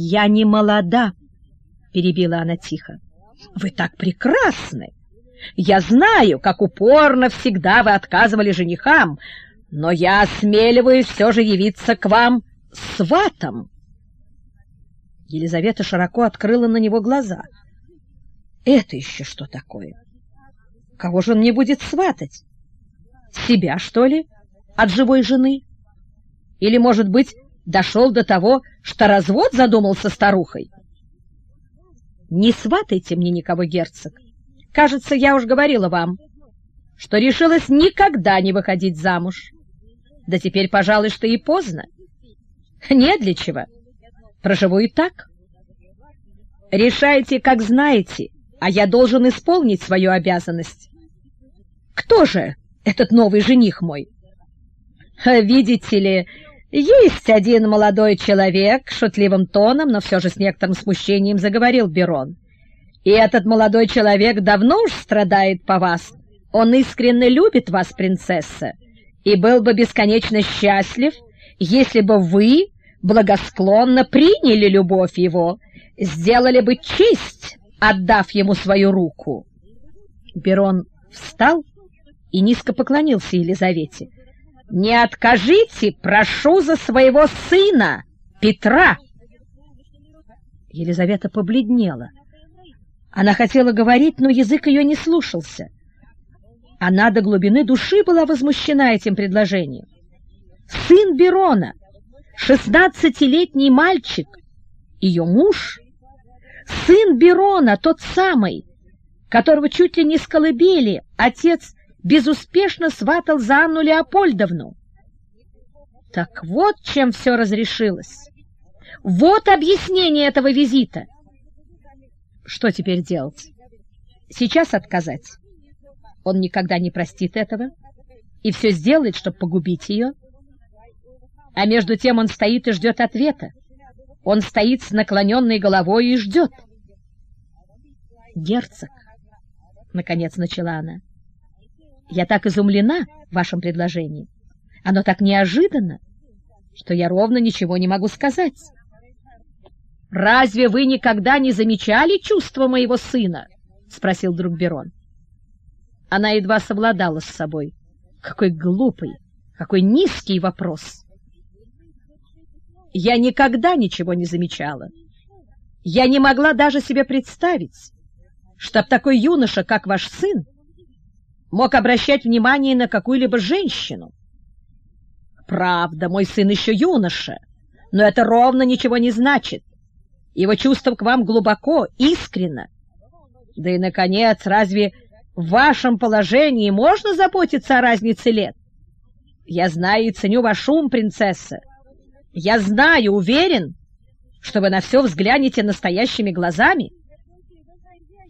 «Я не молода», — перебила она тихо. «Вы так прекрасны! Я знаю, как упорно всегда вы отказывали женихам, но я осмеливаюсь все же явиться к вам сватом». Елизавета широко открыла на него глаза. «Это еще что такое? Кого же он не будет сватать? Себя, что ли, от живой жены? Или, может быть, дошел до того, что развод задумался старухой?» «Не сватайте мне никого, герцог. Кажется, я уж говорила вам, что решилась никогда не выходить замуж. Да теперь, пожалуй, что и поздно. Не для чего». Проживу и так. Решайте, как знаете, а я должен исполнить свою обязанность. Кто же этот новый жених мой? Видите ли, есть один молодой человек, шутливым тоном, но все же с некоторым смущением заговорил Берон. И этот молодой человек давно уж страдает по вас. Он искренне любит вас, принцесса, и был бы бесконечно счастлив, если бы вы благосклонно приняли любовь его, сделали бы честь, отдав ему свою руку. Берон встал и низко поклонился Елизавете. «Не откажите, прошу за своего сына, Петра!» Елизавета побледнела. Она хотела говорить, но язык ее не слушался. Она до глубины души была возмущена этим предложением. Сын Берона — шестнадцатилетний мальчик, ее муж, сын Берона, тот самый, которого чуть ли не с колыбели отец безуспешно сватал за Анну Леопольдовну. Так вот чем все разрешилось. Вот объяснение этого визита. Что теперь делать? Сейчас отказать? Он никогда не простит этого и все сделает, чтобы погубить ее. А между тем он стоит и ждет ответа. Он стоит с наклоненной головой и ждет. «Герцог», — наконец начала она, — «я так изумлена вашим предложением. Оно так неожиданно, что я ровно ничего не могу сказать. «Разве вы никогда не замечали чувства моего сына?» — спросил друг Берон. Она едва совладала с собой. Какой глупый, какой низкий вопрос! я никогда ничего не замечала. Я не могла даже себе представить, чтоб такой юноша, как ваш сын, мог обращать внимание на какую-либо женщину. Правда, мой сын еще юноша, но это ровно ничего не значит. Его чувство к вам глубоко, искренно. Да и, наконец, разве в вашем положении можно заботиться о разнице лет? Я знаю и ценю ваш ум, принцесса, я знаю, уверен, что вы на все взглянете настоящими глазами.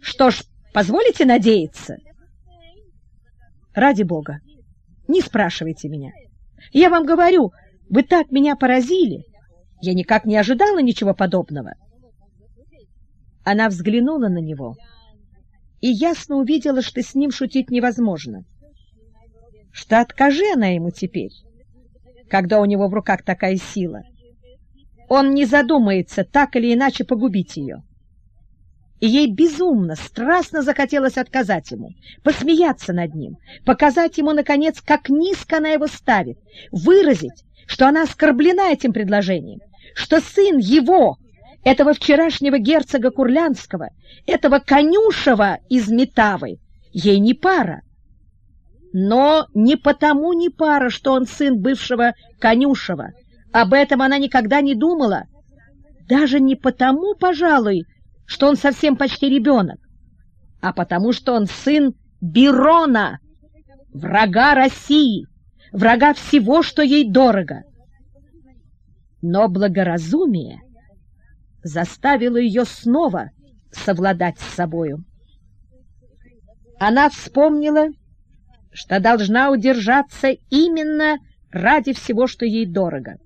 Что ж, позволите надеяться? Ради бога, не спрашивайте меня. Я вам говорю, вы так меня поразили. Я никак не ожидала ничего подобного. Она взглянула на него и ясно увидела, что с ним шутить невозможно. Что откажи она ему теперь, когда у него в руках такая сила. Он не задумается так или иначе погубить ее. И ей безумно, страстно захотелось отказать ему, посмеяться над ним, показать ему, наконец, как низко она его ставит, выразить, что она оскорблена этим предложением, что сын его, этого вчерашнего герцога Курлянского, этого конюшева из Метавы, ей не пара, но не потому не пара, что он сын бывшего конюшева. Об этом она никогда не думала. Даже не потому, пожалуй, что он совсем почти ребенок, а потому что он сын Бирона, врага России, врага всего, что ей дорого. Но благоразумие заставило ее снова совладать с собою. Она вспомнила, что должна удержаться именно ради всего, что ей дорого.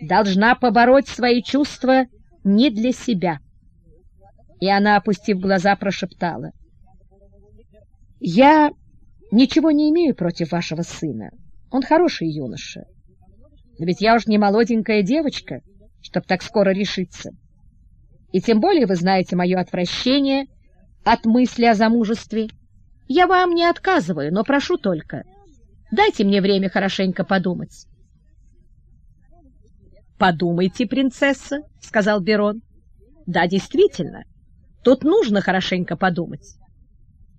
Должна побороть свои чувства не для себя. И она, опустив глаза, прошептала. «Я ничего не имею против вашего сына. Он хороший юноша. Но ведь я уж не молоденькая девочка, чтоб так скоро решиться. И тем более вы знаете мое отвращение от мысли о замужестве. Я вам не отказываю, но прошу только, дайте мне время хорошенько подумать. «Подумайте, принцесса», — сказал Берон. «Да, действительно, тут нужно хорошенько подумать.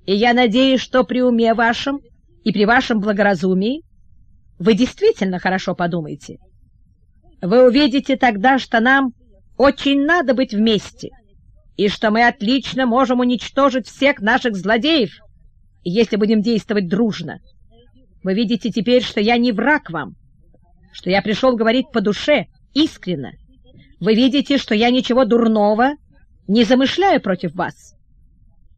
И я надеюсь, что при уме вашем и при вашем благоразумии вы действительно хорошо подумаете. Вы увидите тогда, что нам очень надо быть вместе, и что мы отлично можем уничтожить всех наших злодеев, если будем действовать дружно. Вы видите теперь, что я не враг вам, что я пришел говорить по душе, искренно. Вы видите, что я ничего дурного не замышляю против вас.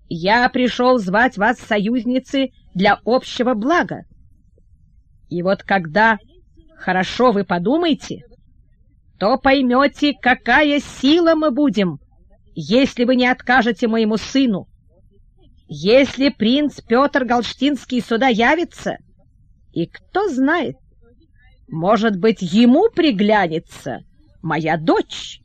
Я пришел звать вас союзницы для общего блага. И вот когда хорошо вы подумаете, то поймете, какая сила мы будем, если вы не откажете моему сыну. Если принц Петр Галштинский сюда явится, и кто знает, может быть, ему приглянется моя дочь».